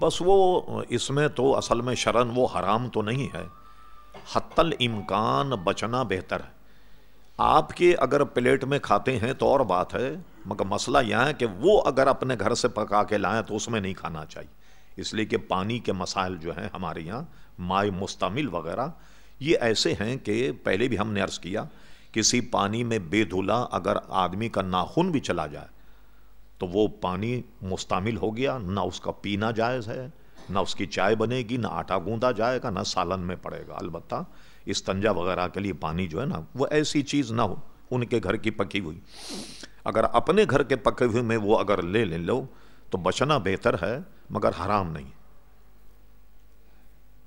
بس وہ اس میں تو اصل میں شرن وہ حرام تو نہیں ہے۔ حت الامکان بچنا بہتر ہے۔ آپ کے اگر پلیٹ میں کھاتے ہیں تو اور بات ہے، مگر مسئلہ یہ ہے کہ وہ اگر اپنے گھر سے پکا کے لائیں تو اس میں نہیں کھانا چاہیے۔ اس لیے کہ پانی کے مسائل جو ہیں ہمارے یہاں مائع مستمل وغیرہ، یہ ایسے ہیں کہ پہلے بھی ہم نے عرض کیا، کسی پانی میں بے دھلا اگر آدمی کا ناخن بھی چلا جائے تو وہ پانی مستعمل ہو گیا، نہ اس کا پینا جائز ہے، نہ اس کی چائے بنے گی، نہ آٹا گوندا جائے گا، نہ سالن میں پڑے گا۔ البتہ استنجا وغیرہ کے لیے پانی جو ہے نا، وہ ایسی چیز نہ ہو، ان کے گھر کی پکی ہوئی۔ اگر اپنے گھر کے پکے ہوئے میں وہ اگر لے لے لو تو بچنا بہتر ہے، مگر حرام نہیں۔